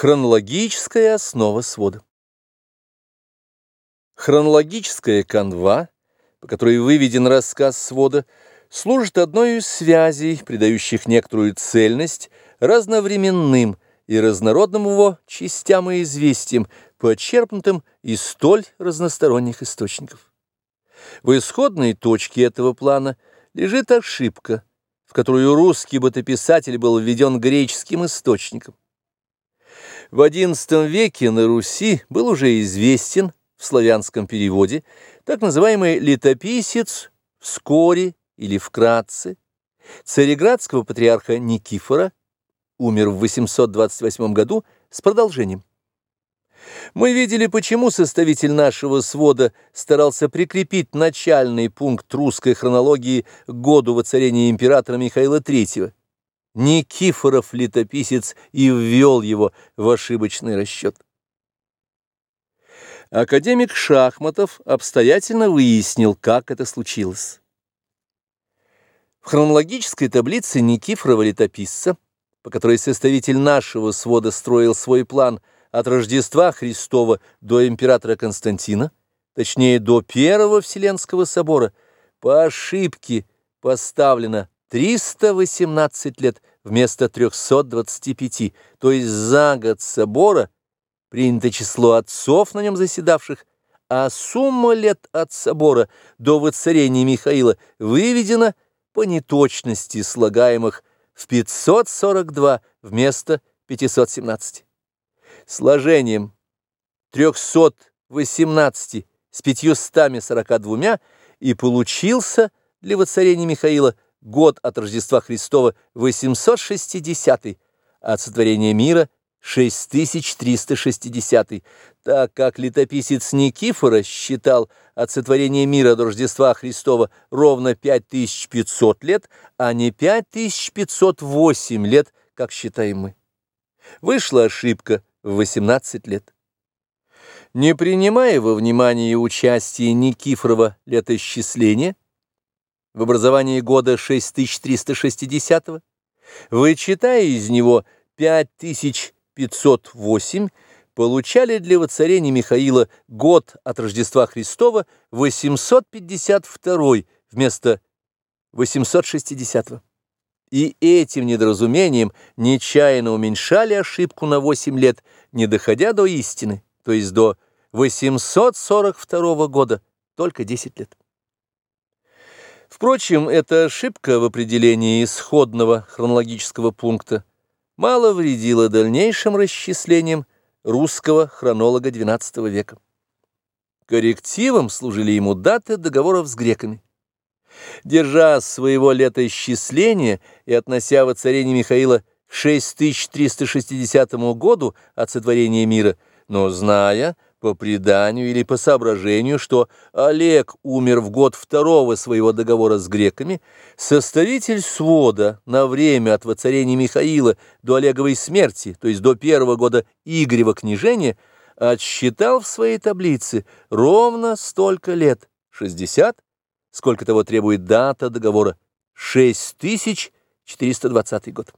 Хронологическая основа свода. Хронологическая канва, по которой выведен рассказ свода, служит одной из связей, придающих некоторую цельность разновременным и разнородным его частям и известиям, почерпнутым из столь разносторонних источников. В исходной точке этого плана лежит ошибка, в которую русский бытописатель был введен греческим источником. В XI веке на Руси был уже известен в славянском переводе так называемый летописец вскоре или вкратце цареградского патриарха Никифора, умер в 828 году, с продолжением. Мы видели, почему составитель нашего свода старался прикрепить начальный пункт русской хронологии к году воцарения императора Михаила III. Никифоров летописец и ввел его в ошибочный расчет. Академик Шахматов обстоятельно выяснил, как это случилось. В хронологической таблице Никифорова летописца, по которой составитель нашего свода строил свой план от Рождества Христова до императора Константина, точнее до Первого Вселенского собора, по ошибке поставлено 318 лет вместо 325, то есть за год собора принято число отцов, на нем заседавших, а сумма лет от собора до воцарения Михаила выведена по неточности слагаемых в 542 вместо 517. Сложением 318 с 542 и получился для воцарения Михаила год от Рождества Христова 860, от сотворения мира 6360, так как летописец Никифора считал от сотворения мира до Рождества Христова ровно 5500 лет, а не 5508 лет, как считаем мы. Вышла ошибка в 18 лет. Не принимая во внимание участие Никифорова летосчисления, в образовании года 6360, вычитая из него 5508, получали для воцарения Михаила год от Рождества Христова 852 вместо 860. И этим недоразумением нечаянно уменьшали ошибку на 8 лет, не доходя до истины, то есть до 842 года, только 10 лет. Впрочем, эта ошибка в определении исходного хронологического пункта мало вредила дальнейшим расчислениям русского хронолога XII века. Коррективом служили ему даты договоров с греками. Держа своего летоисчисления и относя воцарение Михаила к 6360 году от сотворения мира, но зная, по преданию или по соображению, что Олег умер в год второго своего договора с греками, составитель свода на время от воцарения Михаила до Олеговой смерти, то есть до первого года Игорева княжения, отсчитал в своей таблице ровно столько лет, 60, сколько того требует дата договора, 6420 год.